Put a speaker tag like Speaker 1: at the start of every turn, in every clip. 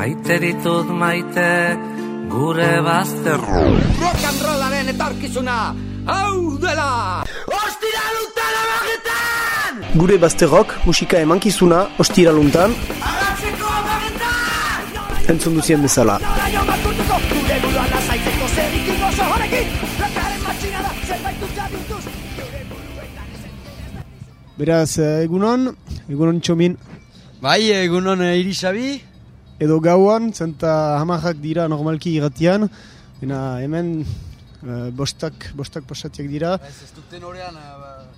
Speaker 1: Maite ditut maite gure bazterro
Speaker 2: Rock and rollaren etorkizuna Hau dela! Ostira lutan amagetan
Speaker 3: Gure bazterrok musika emankizuna ostiraluntan.
Speaker 2: Agatzeko amagetan
Speaker 3: entzun duzien bezala.
Speaker 2: Gure buruan oso zerbait dut
Speaker 3: Beraz, eh, egunon, egunon txomin,
Speaker 4: Bai, egunon eh, irisabi.
Speaker 3: Edo gauan, zenta hamarrak dira normalki irratian, Ena hemen eh, bostak, bostak pasatiak dira,
Speaker 4: Ez, duten horrean,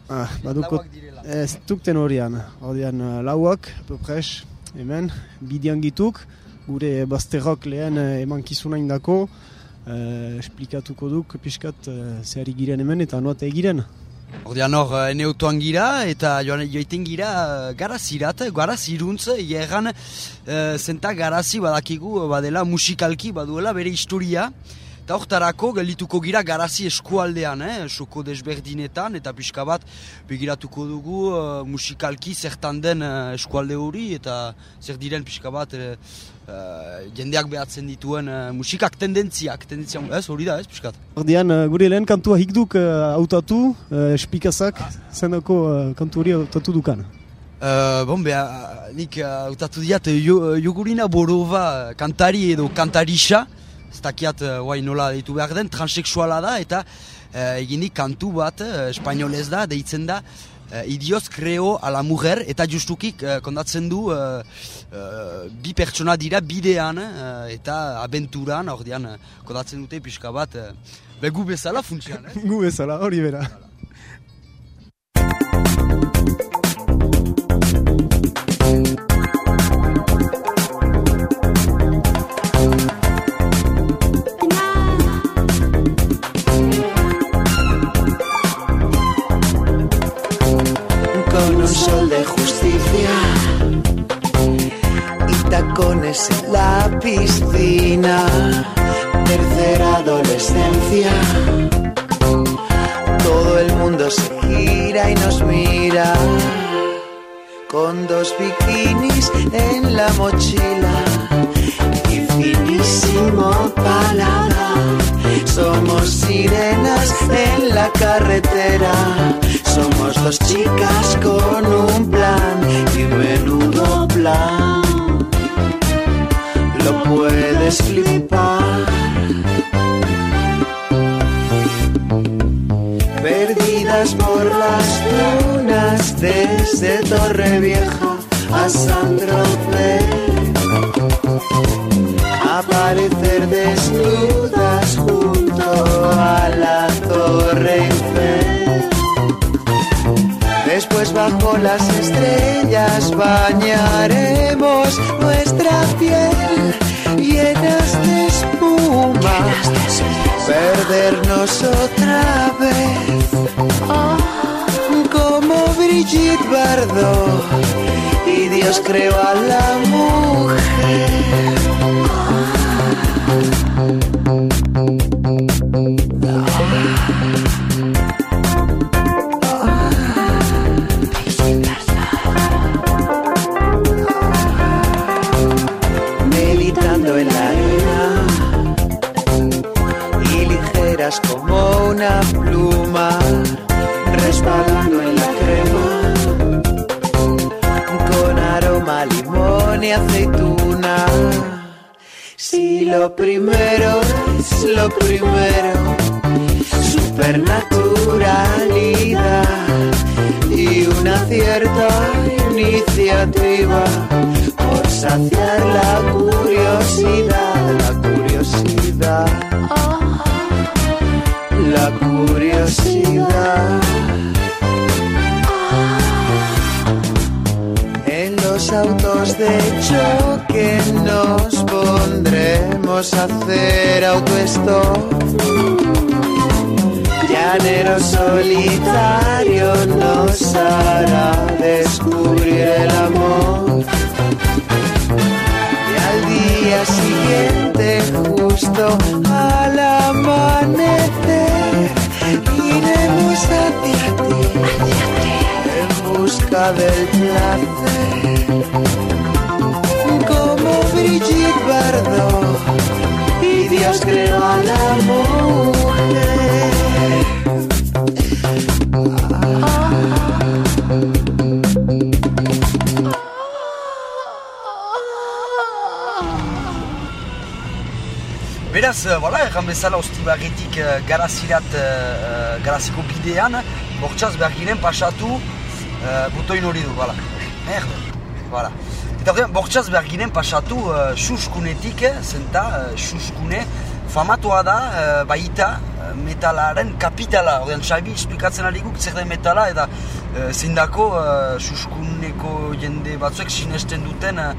Speaker 3: ah, badukot,
Speaker 4: direla.
Speaker 3: ez dukten horian, ordean eh, lauak, apopres, hemen, bidian gituk, gure bazterrok lehen eh, emankizuna indako, eh, esplikatuko duk pixkat eh, zehari giren hemen eta noate egiren.
Speaker 4: Ordean hor, eh, ene autoan gira, eta joan joiten gira eh, garazirat, garaziruntz, egan uh, zenta garazi badakigu eh, badela musikalki baduela bere historia, eta hortarako gelituko gira garazi eskualdean, eh, soko desberdinetan, eta pixka bat begiratuko dugu eh, musikalki zertan den eh, eskualde hori, eta zer diren pixka bat eh, jendeak behatzen dituen eh, musikak tendentziak, tendentzia, ez hori da, ez pixkat?
Speaker 3: Ordean, eh, gure lehen kantua hikduk uh, hautatu, uh, espikazak, zendako uh, kantu hori hautatu dukan.
Speaker 4: Uh, bon, beha, nik uh, utatu diat uh, jo, Jogurina Borova kantari edo kantarisa, ez dakiat uh, guai nola ditu behar den, transexuala da, eta uh, eginik kantu bat, uh, espainolez da, deitzen da, uh, idioz kreo a la mujer, eta justukik uh, kondatzen du uh, uh, bi pertsona dira bidean, uh, eta abenturan, ordean, kondatzen dute pixka bat, uh, begu bezala funtsian, eh?
Speaker 3: Gu bezala, hori bera.
Speaker 5: Y tacones en la piscina. Tercera adolescencia, todo el mundo se gira y nos mira. Con dos bikinis en la mochila y finísimo paladar. Somos sirenas en la carretera. Somos dos chicas con un plan y menudo plan. Lo puedes flipar. Perdidas por las dunas desde Torrevieja a Sandrope aparecer desnudas junto a la Torre. Después bajo las estrellas bañaremos nuestra piel llenas de espuma. Perdernos otra vez. Como Brigitte Bardot. Y Dios creó a la mujer. meditando
Speaker 4: erran bezala ostibarretik uh, garazirat, uh, garaziko bidean, bortxaz behar ginen pasatu uh, butoin hori du, voilà. Merde, voilà. Eta ordean, bortxaz behar ginen pasatu uh, suskunetik, zenta, uh, suskune, famatua da, uh, baita, metalaren kapitala. Ordean, Xabi, esplikatzen ari guk zer den metala, eta uh, zindako uh, suskuneko jende batzuek sinesten duten uh,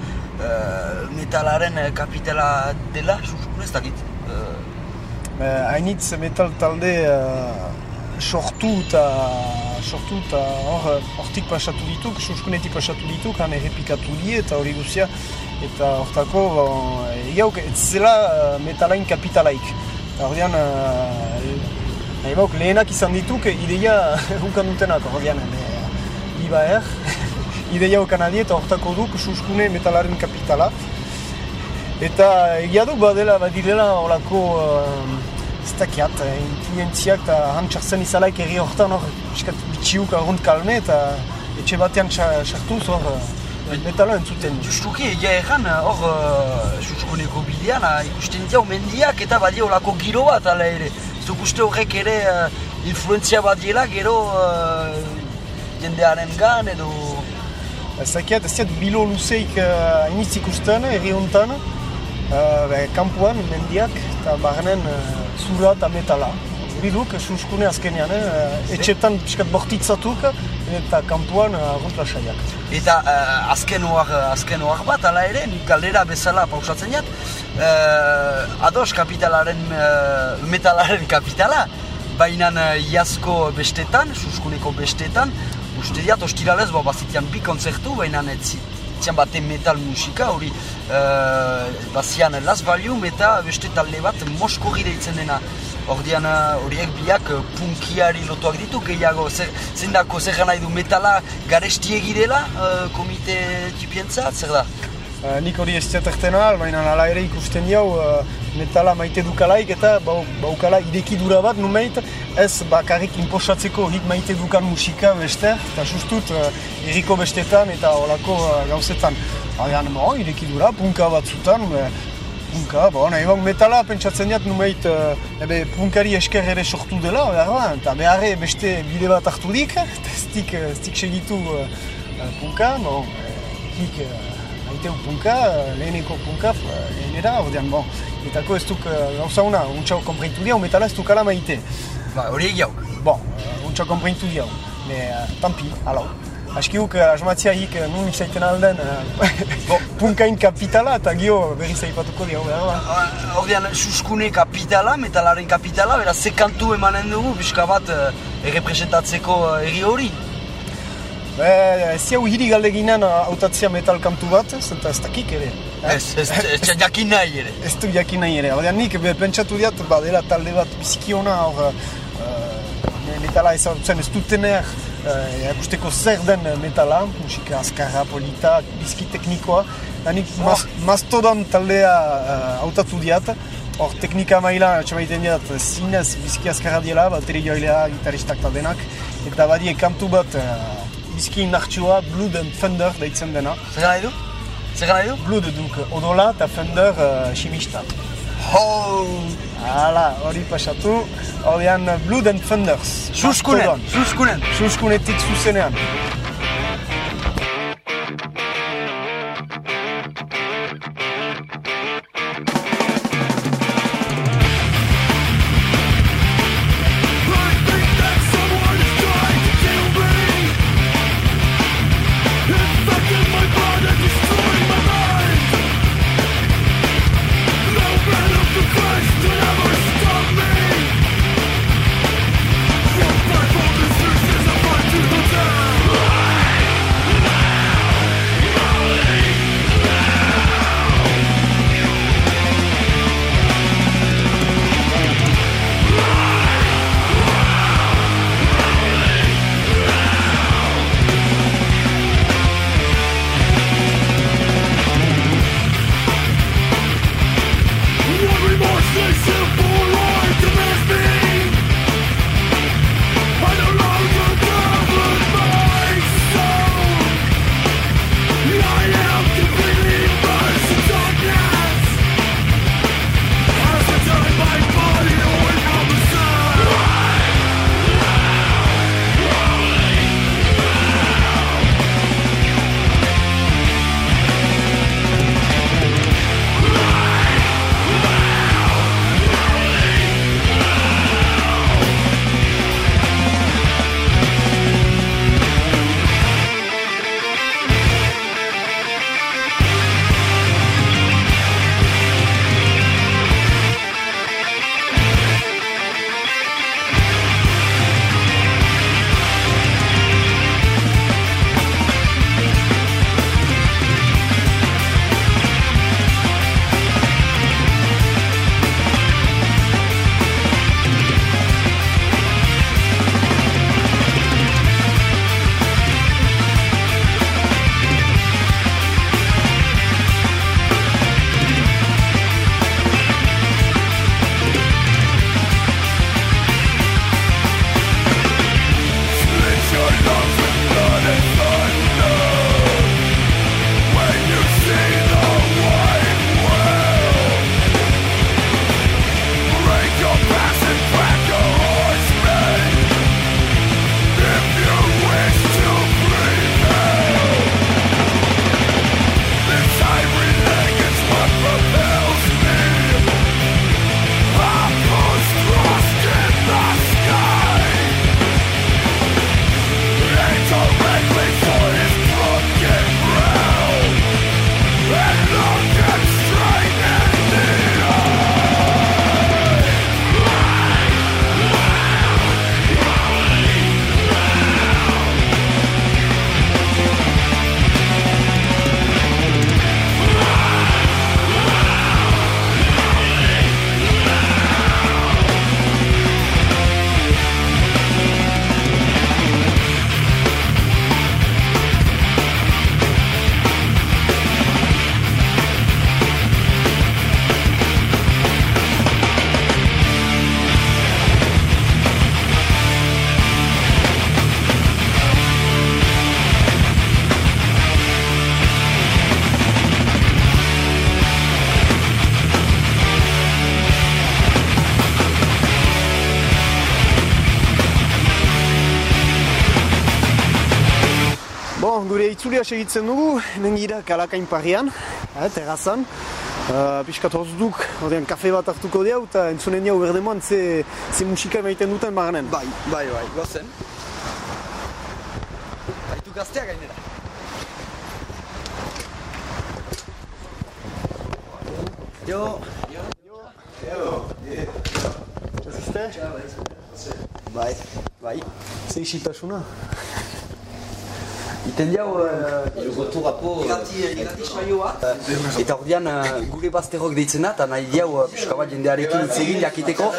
Speaker 4: metalaren kapitala dela, suskune ez dakit. Uh,
Speaker 3: Hainitz metal talde uh, sortu eta sortu eta hor hortik pasatu dituk, suskunetik pasatu dituk, han errepikatu die eta hori guzia eta hortako bon, egiauk ez zela uh, metalain kapitalaik. Eta hor dian, uh, lehenak izan dituk ideia hukan dutenak hor dian, iba er, ideia hukan adie eta hortako duk suskune metalaren kapitala. Eta egia du badela, badirela horako uh, ez dakiat, influenziak eta hantxartzen izalaik erri horretan hor, piskat bitxiuk argunt kalme eta etxe batean sartuz hor metala entzuten.
Speaker 4: Justuki, egia erran, hor uh, suskuneko bidean, uh, ikusten diau mendiak eta badia olako giro bat ala ere. Ez uste horrek ere uh, influenzia bat diela gero uh, jendearen gan edo...
Speaker 3: Ez dakiat, ez diat bilo luzeik uh, ikusten erri honetan, uh, kampuan mendiak eta barnen uh, zura eta metala. Biduk, suskune azkenean, eh? etxetan piskat bortitzatuk eta kanpuan argunt lasaiak.
Speaker 4: Eta uh, azken oar, azken oar bat, ala ere, nik galdera bezala pausatzen jat, uh, ados kapitalaren, uh, metalaren kapitala, baina uh, iazko bestetan, suskuneko bestetan, uste diat, ostiralez, bo, bazitian bi konzertu, baina ez zian bate metal musika, hori uh, bazian Las Valium eta beste talde bat Moskorri deitzen dena. Ordian horiek biak punkiari lotuak ditu gehiago, zer, zendako zer nahi du metala garestiegi dela uh, komite tipientza, zer da?
Speaker 3: Uh, nik hori ez ziaterten ahal, baina ala ere ikusten jau uh, metala maite dukalaik eta baukala ideki dura bat numeit ez bakarrik inposatzeko hik maite dukan musika beste eta sustut uh, erriko bestetan eta olako uh, gauzetan. Baina, bo, ideki dura, punka batzutan, punka, bo, nahi bang metala pentsatzen jat numeit ebe punkari esker ere sortu dela, behar eta beharre beste bide bat hartu dik, eta ez dik, segitu punka, bo, hik maiteu punka, leheneko punka, lehenera, ordean, bon, etako ez duk uh, gauza una, untxau komprentu diau, metala ez dukala maite.
Speaker 4: Ba, hori egiau.
Speaker 3: Bon, untxau komprentu diau, me, uh, tampi, alau. Askiuk asmatzia hik nun izaiten alden uh, punkain kapitala eta gio berri zaipatuko dira, behar da?
Speaker 4: Ordean, suskune kapitala, metalaren kapitala, beraz, ze kantu emanen dugu, pixka bat, uh, errepresentatzeko uh, erri hori?
Speaker 3: Be, ez jau hiri galdeginen hautatzea metal kantu bat, zenta ez dakik ere.
Speaker 4: Ez, ez, ez jakin nahi ere.
Speaker 3: Ez du jakin nahi ere. Ordean nik, be, pentsatu diat, badela talde bat bizikiona, hor, uh, metala ez ez dutener, erakusteko zer den metala, musika azkarra, polita, bizki teknikoa. Danik oh. mastodon taldea hautatu uh, diat, hor teknika maila txamaiten diat zinez bizki azkarra diela, bateri joilea, gitaristak eta denak. Eta badie kantu bat uh, bizki indartsua, Blood and Thunder deitzen dena.
Speaker 4: Zer nahi du? Zer nahi du?
Speaker 3: Blood duk, odola eta Thunder uh, chimista.
Speaker 4: Ho!
Speaker 3: Hala, hori pasatu, horian Blood and Thunders.
Speaker 4: Suskunen, suskunen.
Speaker 3: Suskunetik zuzenean. Itzulia segitzen dugu, hemen gira kalakain parrian, eh, terrazan. Uh, Piskat duk, ordean kafe bat hartuko diau, eta entzunen jau berdemoan ze, ze musika emaiten duten baganen.
Speaker 4: Bai, bai, bai, gozen. Baitu gaztea gainera. Jo,
Speaker 3: Zaziste?
Speaker 4: bai, bai.
Speaker 3: Ze isitasuna?
Speaker 4: Iten diau, uh, irati, irati saio bat. Eta ordean, uh, gure bazterrok deitzen da, eta nahi diau, uh, pixka bat jendearekin hitz egin jakiteko.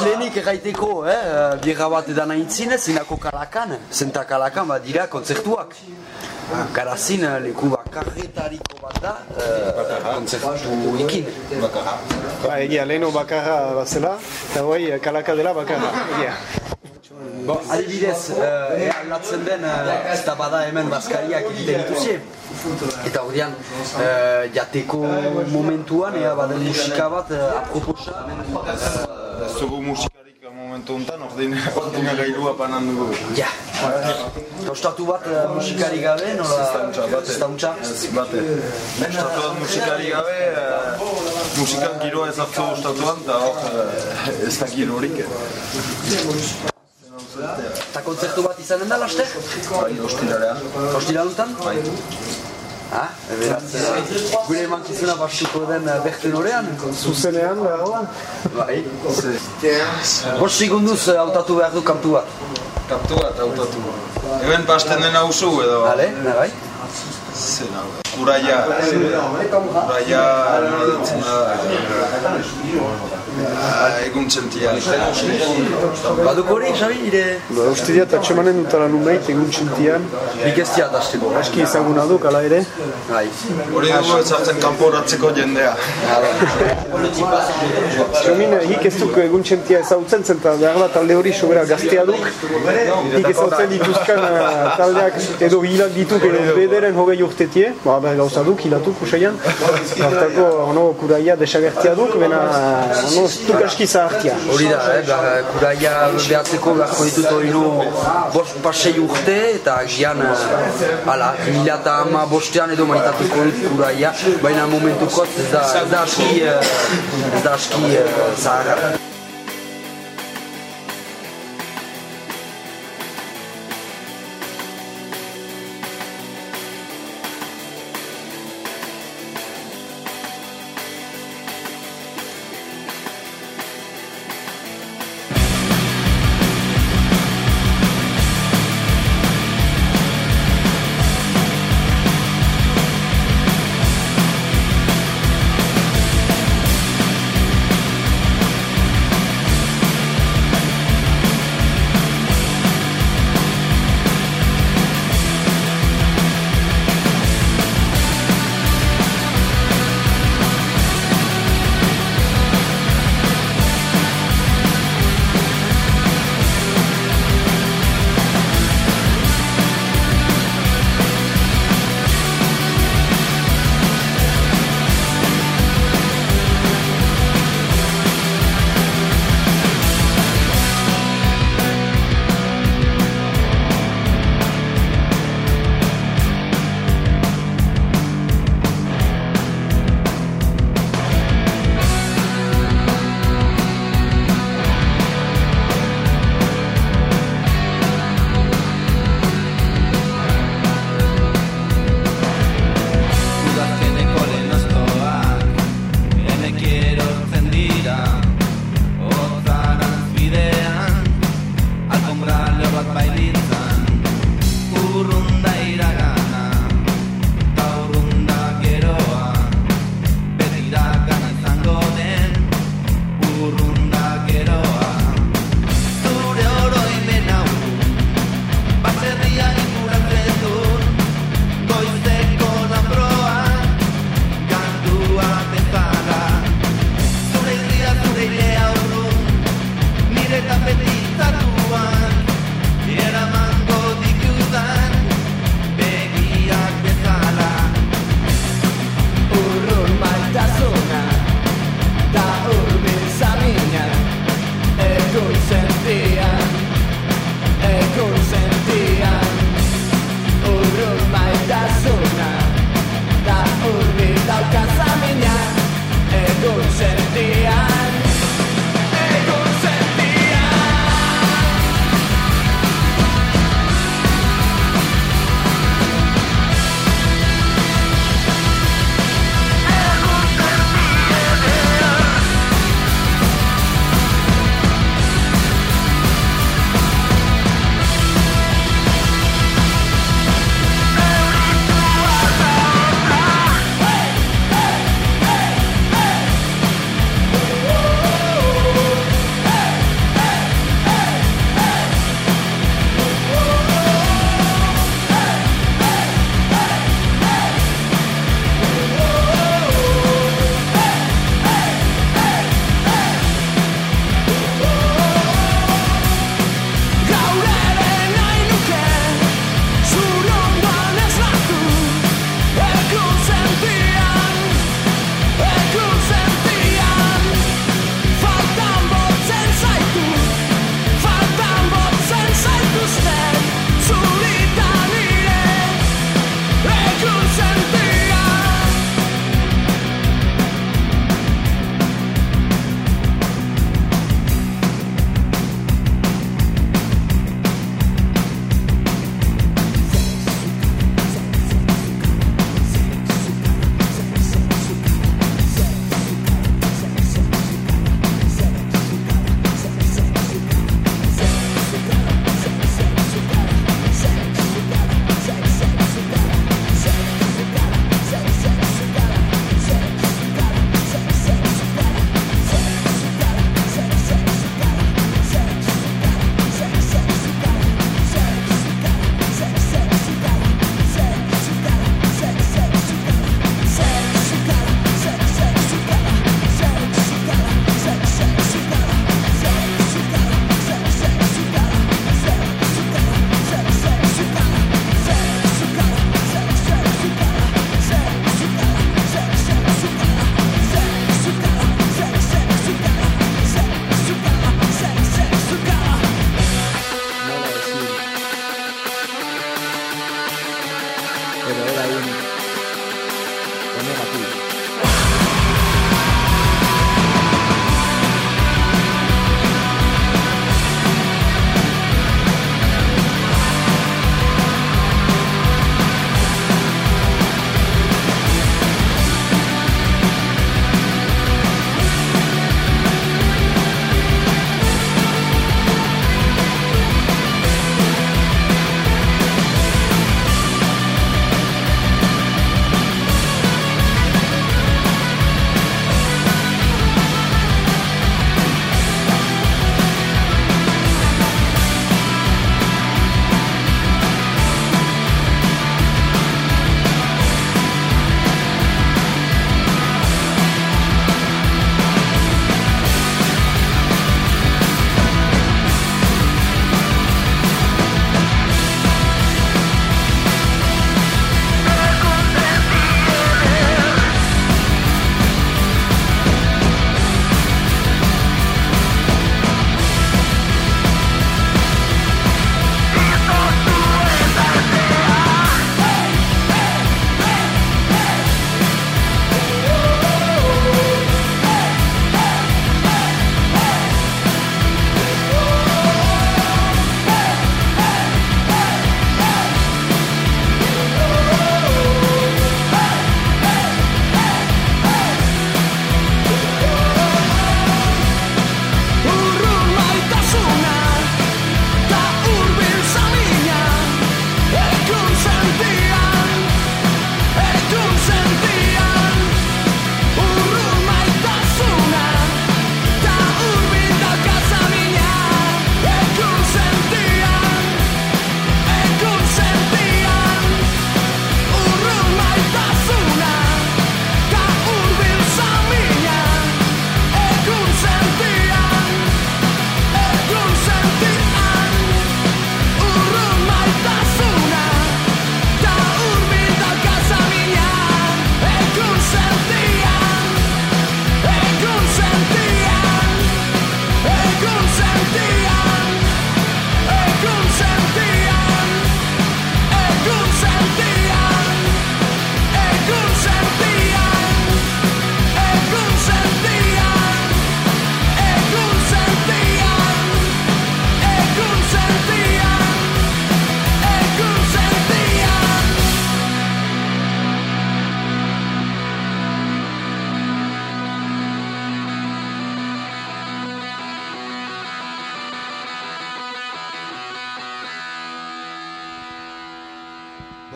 Speaker 4: Lehenik erraiteko, eh, uh, birra bat edan aintzin, zinako kalakan, zenta kalakan bat dira kontzertuak. Garazin uh, leku bakarretariko bat da, uh, kontzertu ikin.
Speaker 3: Ba, egia, leheno bakarra bazela, eta guai kalaka dela bakarra, egia.
Speaker 4: Bo, adibidez, uh, ea aldatzen den, uh, ez da bada hemen bazkariak egiten dituzie. Eta ordean, uh, jateko momentuan, ea baden musika bat, uh, aproposa.
Speaker 6: Ez dugu musikarik momentu honetan, ordin, ordina gailua panan dugu.
Speaker 4: Ja. Ostatu bat uh, musikari gabe, nola?
Speaker 6: Zistantza, bate.
Speaker 4: Zistantza?
Speaker 6: Bate. Ostatu bat musikari gabe, musikan giroa ez hartu ostatuan, eta hor ez da girorik.
Speaker 4: Eta kontzertu bat izanen da, laste?
Speaker 6: Bai, ostiralean.
Speaker 4: Ostiralutan?
Speaker 6: Bai.
Speaker 4: Ha, beraz, uh, gure emankizuna bastuko den uh, berten orean.
Speaker 3: Zuzenean, behar
Speaker 4: Bai. Bost segunduz uh, hautatu behar du kantu bat.
Speaker 6: Kaptu bat hautatu. Hemen pasten dena usu edo...
Speaker 4: Hale, nahi bai?
Speaker 6: Zen hau. Kuraia. Kuraia, eh, Egun txentia.
Speaker 4: Baduk hori, Xabi, ire...
Speaker 3: Ba, uste diat, atxemanen dutala numeit, egun txintian.
Speaker 4: Nik ez diat hasteko.
Speaker 3: Aski ezaguna duk, ala ere.
Speaker 4: Bai.
Speaker 6: Hori dugu ezartzen kanporatzeko jendea.
Speaker 3: Txomin, hik ez duk egun txentia ezagutzen zen, eta behar da talde hori sobera gaztea duk. Hik ezagutzen dituzkan eh, taldeak edo hilak dituk edo bederen hogei urtetie. Ba, behar gauza duk, hilatuk usaian. Hortako, ono, kuraia desagertia duk, bena, ono, ez duk aski zahartia.
Speaker 4: Hori da, eh, behar, kuraia behatzeko beharko ditut hori no bost pasei urte eta agian eh, hala, mila eta ama bostean edo maitatuko dut kuraia, baina momentukot ez da, ez da aski, eh, ez da aski eh, zaharra.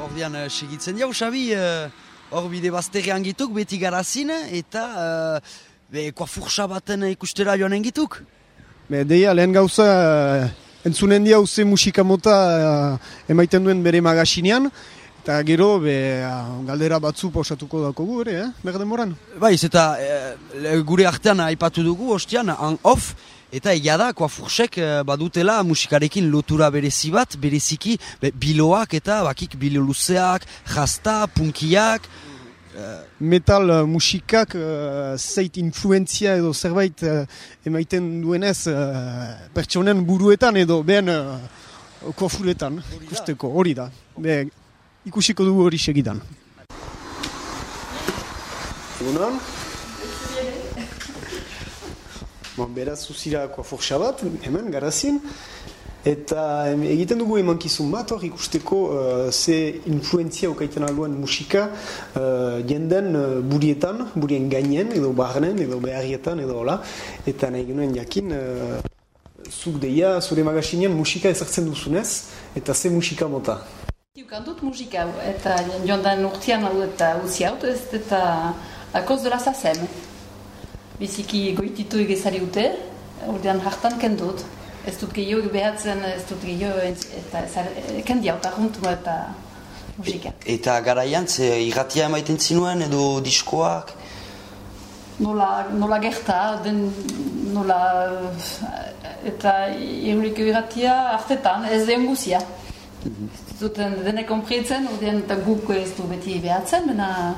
Speaker 4: Ordean uh, segitzen jau, Xabi, eh, hor bide bazterrean gituk, beti garazin, eta uh, be, koafursa baten ikustera joan engituk.
Speaker 3: Be, deia, lehen gauza, uh, entzunen dia uze musika mota uh, emaiten duen bere magasinean, eta gero, be, uh, galdera batzu pausatuko dakogu ere, eh? Ber demoran.
Speaker 4: Baiz, eta eh, gure artean aipatu dugu, ostian, on off, eta egia da, koafursek eh, badutela musikarekin lotura berezi bat, bereziki be, biloak eta bakik bilo luzeak, jasta, punkiak,
Speaker 3: Metal uh, musikak uh, zeit influentzia edo zerbait uh, emaiten duenez uh, pertsonen buruetan edo behen uh, kofuretan ikusteko, hori da. Be, ikusiko dugu hori segidan. Egunon? Bon, beraz, zuzira koafursa bat, hemen, garazin. Eta em, egiten dugu emankizun bat hor ikusteko uh, ze influentzia okaiten alduan musika uh, jenden uh, burietan, burien gainen, edo barnen, edo beharrietan, edo hola. Eta nahi genuen jakin, uh, zuk deia, zure magasinean musika ezartzen duzunez, eta ze musika mota.
Speaker 7: Ukan dut musika eta joan den urtean hau eta uzi hau, ez eta akoz dela zazen. Biziki goititu egezari dute, urtean hartan kendut. Ez dut gehiago behatzen, ez dut gehiago eta ezar- kendi hau juntu eta musika.
Speaker 4: eta garaian, ze irratia emaiten zinuen, edo diskoak,
Speaker 7: Nola, nola gerta, den nola eta euliko irratia hartetan, ez den guzia. Ez duten denek konpritzen, ordean eta guk ez du beti behatzen, bena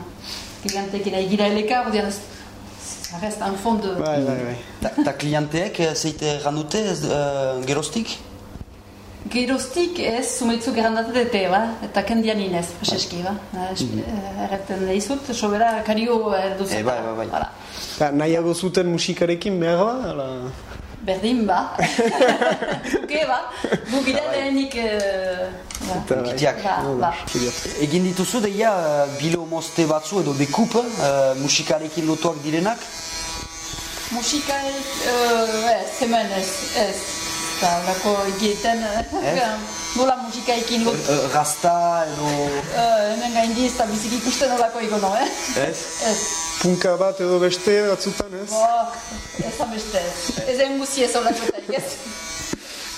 Speaker 7: gigantekin egira eleka, ordean ez ça reste un fond de...
Speaker 3: Bai, bai, bai.
Speaker 4: Ta, ta klienteek eh, zeite randute ez, eh, geroztik?
Speaker 7: Geroztik ez, sumaitzuk errandatetete, ba? eta kendian inez, paseski, ba? Eh, Erreten dizut, sobera kario erduz.
Speaker 4: Eh, bai, bai, bai.
Speaker 3: Nahiago zuten musikarekin behar ba?
Speaker 7: Berdin ba. Guke ba. Guk gira lehenik... eh, ba.
Speaker 3: Eta, bai.
Speaker 7: Ba, ba.
Speaker 4: Egin dituzu deia eh, bilo mozte batzu edo dekup uh, musikarekin lotuak direnak?
Speaker 7: Musika uh, ez, hemen ez, ez. Eta lako egiten,
Speaker 4: Ez?
Speaker 7: nola musika ekin lot.
Speaker 4: Uh, rasta edo...
Speaker 7: Uh, hemen gaindi ez da bizik ikusten nolako egono, eh?
Speaker 4: Ez?
Speaker 7: Ez.
Speaker 3: Punka bat edo beste batzutan, ez?
Speaker 7: Bo, ez ameste ez. Ez egin guzi ez eta ez.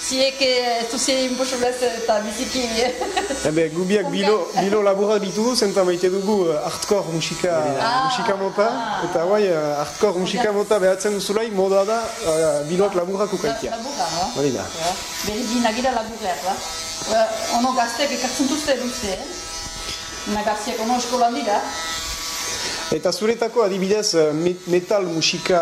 Speaker 7: Ziek ez duzien imposolez eta biziki...
Speaker 3: Ebe, gubiak bilo, bilo laburrak ditugu, zenta maite dugu hardcore musika, musika mota, eta guai, hardcore musika mota behatzen duzulai, moda da uh, biloak laburrak ukaitia.
Speaker 7: Laburra, ba?
Speaker 3: Hori da.
Speaker 7: Berri nagira laburreak, ba? Ba, Ono gazteak ekartzen duzte duzte, eh? Nagaziak ono eskolan dira.
Speaker 3: Eta zuretako adibidez met- metal musika,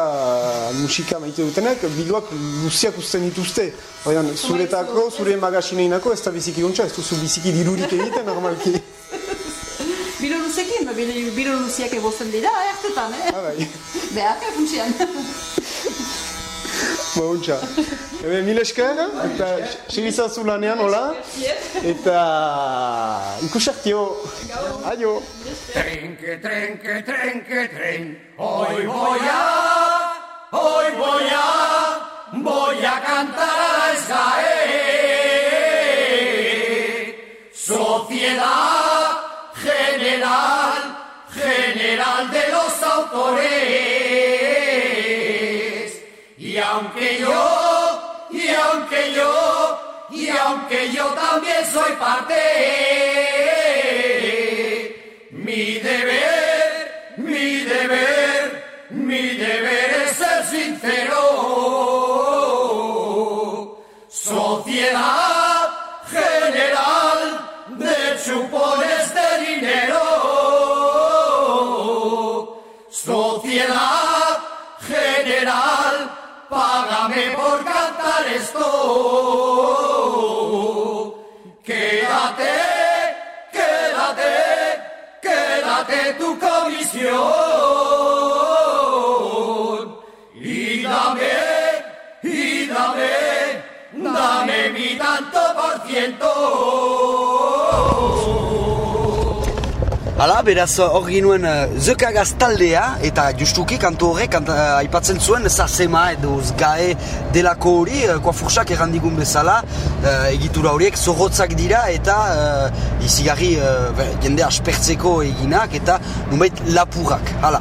Speaker 3: musika maite dutenak, biloak luziak usten dituzte. Oian, zuretako, zure magasineinako, ez da biziki gontxa, ez duzu biziki dirurik egiten normalki.
Speaker 7: Biro luzekin, ba, biro, biro luziak ebozen dira, ertetan, eh?
Speaker 3: Ah, bai.
Speaker 7: Behar, funtsian.
Speaker 3: mahuntza. Ebe, eh, mil esker, eta segizan zulanean, hola? Eta ikusartio. Aio.
Speaker 8: Trenke, trenke, trenke, tren, hoi boia, hoi boia, boia kantara ez gae. Sociedad General, General de los Autores. Aunque yo, y aunque yo, y aunque yo también soy parte, mi deber, mi deber, mi deber es ser sincero. Por cantar esto. Quédate, quédate, quédate tu comisión. Y dame, y dame, dame mi tanto por ciento.
Speaker 4: Hala, beraz hor ginuen uh, Zökagaz taldea eta justuki kantu horrek kant, uh, aipatzen zuen Zazema edo Zgae delako hori uh, Koafursak errandigun bezala uh, egitura horiek zorrotzak dira eta uh, izigarri uh, jende aspertzeko eginak eta nubait lapurrak, hala.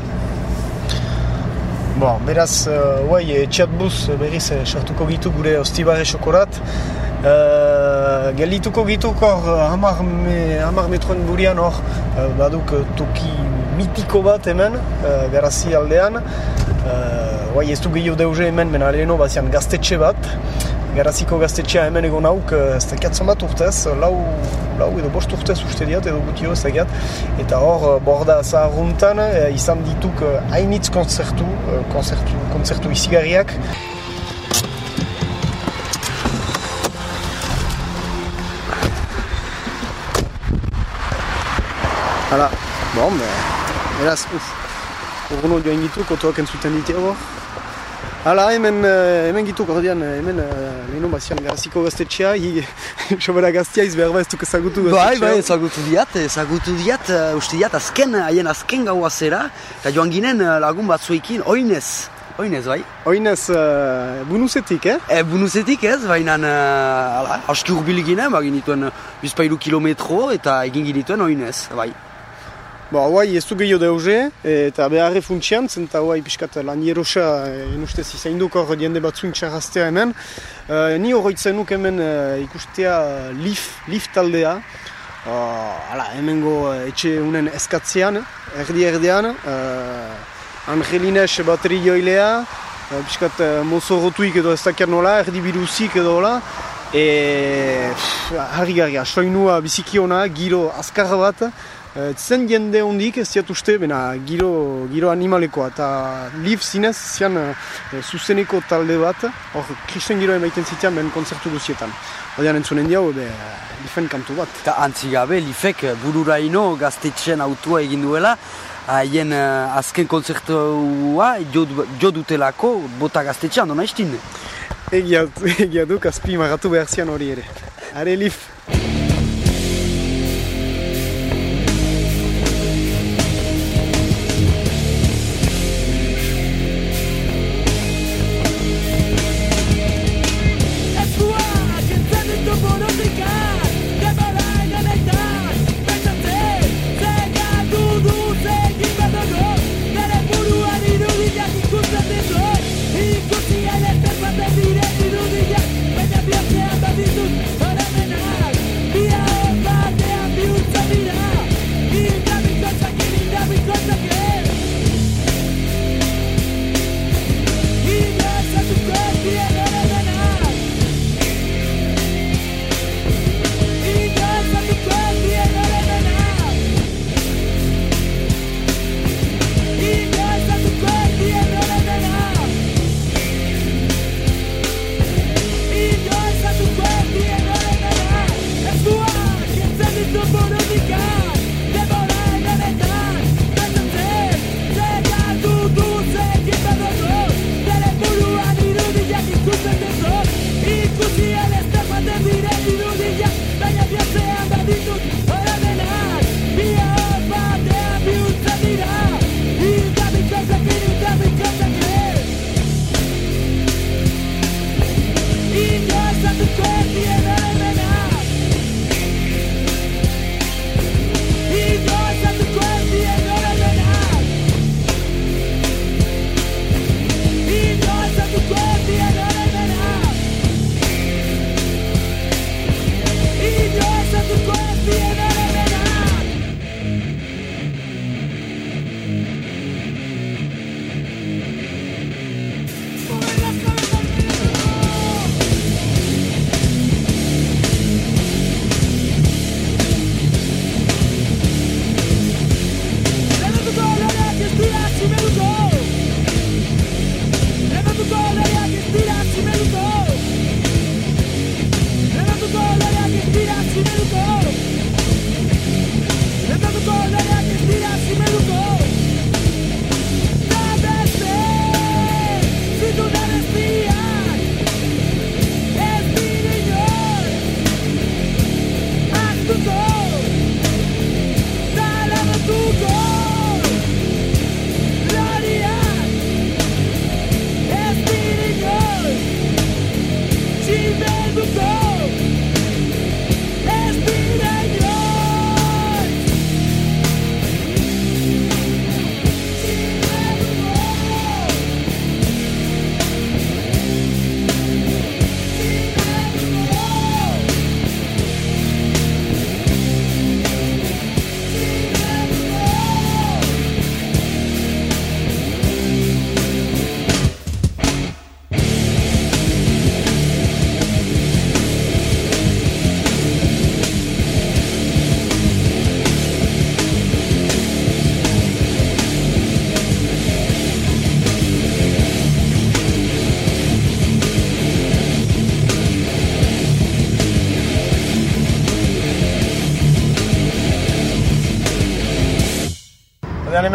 Speaker 3: Bon, beraz, uh, guai, txatbuz berriz eh, sartuko gitu gure ostibare xokorat. Uh, Gelituko gituk hor hamar, me, hamar metroen burian hor uh, baduk toki mitiko bat hemen, uh, garazi aldean. Uh, guai, ez du gehiago deuze hemen, mena leheno bazian gaztetxe bat. Garaziko gaztetxea hemen egon hauk, ez da bat urtez, lau, lau edo bost urtez uste diat, edo gutio ez da Eta hor, borda zaharruntan, uh, izan dituk hainitz konzertu, uh, konzertu, konzertu izigarriak. Hala, bon, be, beraz, uf, urguno joan gitu, kotoak entzuten ditea hor. Hala, hemen, eh, hemen gitu gordian, eh, hemen lehenu bazian garaziko gaztetxea, hi, sobera gaztia izberba ez duk ezagutu
Speaker 4: gaztetxea. Bai, bai, ezagutu diat, ezagutu diat, uh, uste diat, azken, haien azken gaua zera, eta joan ginen uh, lagun batzuekin, oinez, oinez, bai?
Speaker 3: Oinez, uh, bunuzetik, eh?
Speaker 4: E, bunuzetik ez, baina, uh, aski urbil ginen, ba, ginituen uh, bizpailu kilometro, eta egin ginituen oinez, bai.
Speaker 3: Ba, hauai ez du gehiago dauze, eta beharre funtsian, zenta hauai piskat lan jerosa, en ustez izan duk hor diende batzuin txarraztea hemen. Uh, ni horretzen nuk hemen uh, ikustea lif, lif taldea. Uh, hala, hemen go etxe unen eskatzean, erdi erdean. Uh, Angelines bateri joilea, uh, piskat uh, mozorotuik edo ez dakian nola, erdi biruzik edo hola. E, harri garria, soinua biziki ona, giro azkar bat, Eh, zen jende hondik ez ziat uste, bena, giro, giro animalekoa, eta liv zinez zian uh, zuzeneko talde bat, hor, kristen giroa emaiten zitean ben konzertu guzietan. Odean entzunen diau, be, lifen kantu bat.
Speaker 4: Eta antzigabe, lifek bururaino gaztetxean autua egin duela, haien uh, azken konzertua jo dutelako bota gaztetxean, dona istin?
Speaker 3: Egia, egia duk, azpi maratu behar zian hori ere. Are, lif!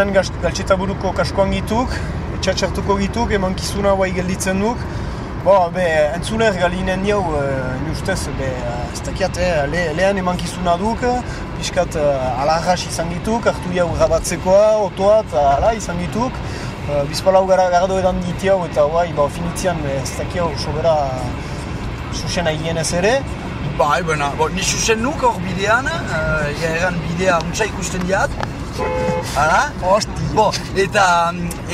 Speaker 3: Gaz- galtzetaburuko kaskoan gituk, etxatxartuko gituk, eman kizuna guai gelditzen duk. Bo, be, entzuler galinen jau, e, ustez, be, ez dakiat, eh, le, lehen eman kizuna duk, pixkat uh, alarras izan gituk, hartu jau grabatzekoa, otoa, eta ala izan gituk. Uh, Bizpalau gara gardo edan ditiau eta guai, ba, finitzian, be, ez dakiau, sobera susena higienez ere.
Speaker 4: Bai, baina, bo, ni susen nuk hor bidean, uh, egan bidea untsa ikusten diat. Hala?
Speaker 3: Hosti.
Speaker 4: Bo, eta,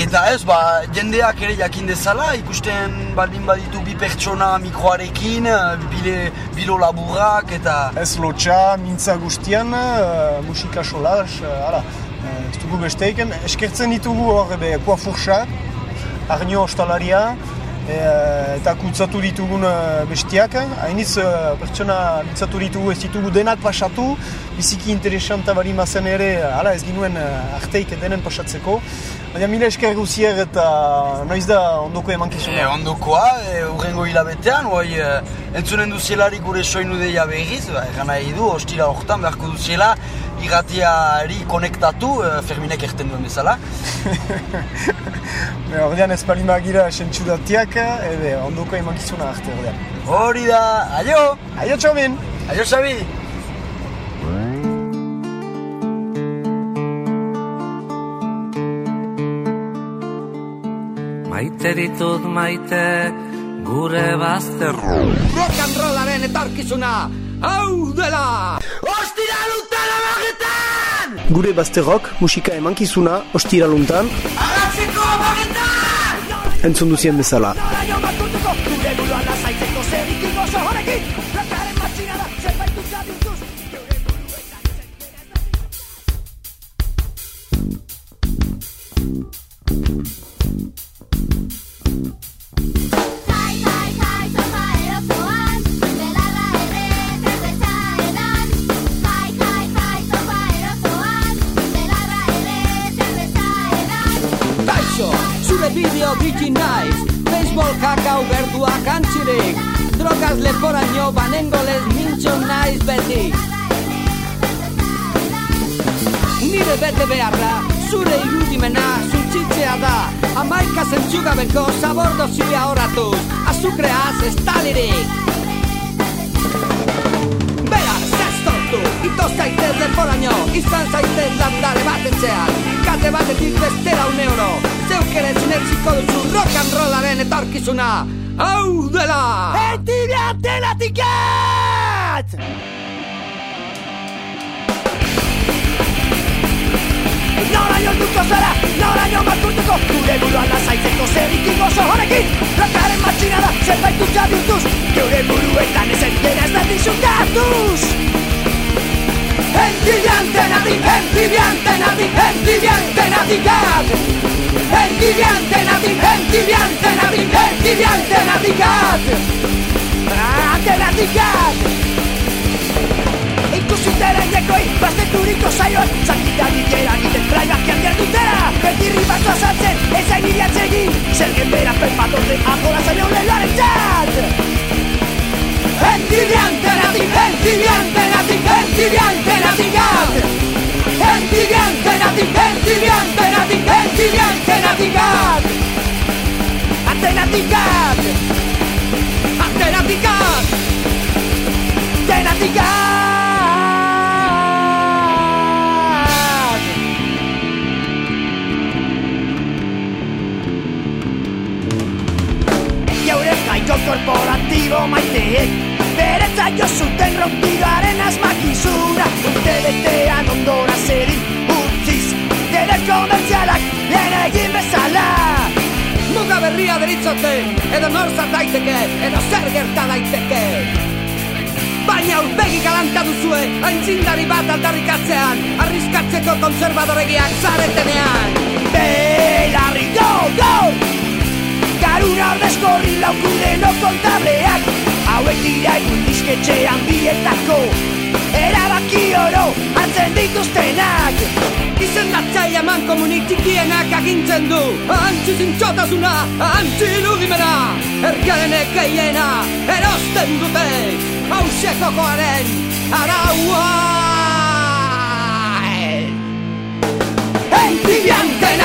Speaker 4: eta ez, ba, jendeak ere jakin dezala, ikusten baldin baditu bi pertsona mikroarekin, eh, bile, bilo laburrak, eta...
Speaker 3: Ez lotxa, mintza guztian, uh, musika solas, uh, hala. Uh, ez dugu besteiken, eskertzen ditugu hor ebe kuafursak, arnio ostalaria, e, eta kutzatu ditugun bestiak. Hainitz pertsona kutzatu ditugu ez ditugu denak pasatu, biziki interesanta bari mazen ere, hala ez ginuen uh, arteik denen pasatzeko. Baina mila esker guzier eta noiz da ondoko emankizuna.
Speaker 4: E, ondokoa, e, urrengo hilabetean, oi, e, entzunen duzielarik gure soinu deia behiz, ba, egan nahi du, ostira horretan beharko duziela, irratiari konektatu, e, Ferminek erten duen bezala.
Speaker 3: Be, Ordean ez bali magira sentsudatiak, ebe ondoko emankizuna arte ordean.
Speaker 4: Hori da, aio!
Speaker 3: Aio txomin!
Speaker 4: Aio, Xabi!
Speaker 1: Maite ditut maite gure bazterru
Speaker 2: Rock and rollaren etorkizuna, hau dela! Ostira lutan amagetan!
Speaker 3: Gure bazterrok musika emankizuna ostiraluntan
Speaker 2: Agatzeko amagetan!
Speaker 3: entzun duzien bezala.
Speaker 2: Zabor dozioa horatuz Azukreaz estalirik Beraz, ez tortu, ito zaitez leporaino Izan zaitez landare bat etxean Kate batetik bestera un euro. Zeuk ere zinetziko duzu rock and rollaren etorkizuna Hau dela! Etibia telatikat! Noraino helduko zara, noraino makurtuko Gure buruan lasaitzeko zer ikingo oso honekin Rockaren matxinada, zerbait dutza bihurtuz Geure buruetan ezen dena ez da dizukatuz Entibiante nadik, entibiante nadik, entibiante nadikat Entibiante nadik, entibiante nadik, entibiante nadikat Ante nadikat Ikusitera indekoi, bazterturiko saioan Zakita ditera egiten traibak jandian dutera. Betirri bat azaltzen, ez hain iriatzegin Zergen bera penpatorde, agola zaino leloaren txat. Entibiante nadik, entibiante nadik, entibiante nadikat Entibiante nadik, entibiante nadik, entibiante nadikat Atenatikat Atenatikat
Speaker 9: edo nor zar daiteke, edo zer gerta daiteke. Baina aurpegi galanta duzue, aintzindari bat aldarrikatzean, arriskatzeko konservadoregiak zaretenean.
Speaker 2: Belarri, go, go! Garuna ordezkorri laukude no kontableak Hauek dira egun disketxean bietako Erabaki oro hartzen dituztenak
Speaker 9: izendatzaia man komunitikienak agintzen du. Antzi zintxotasuna, antzi lugimena Erkaren ekeiena, erosten dute Hauzekokoaren araua Hey, Vivian, ten!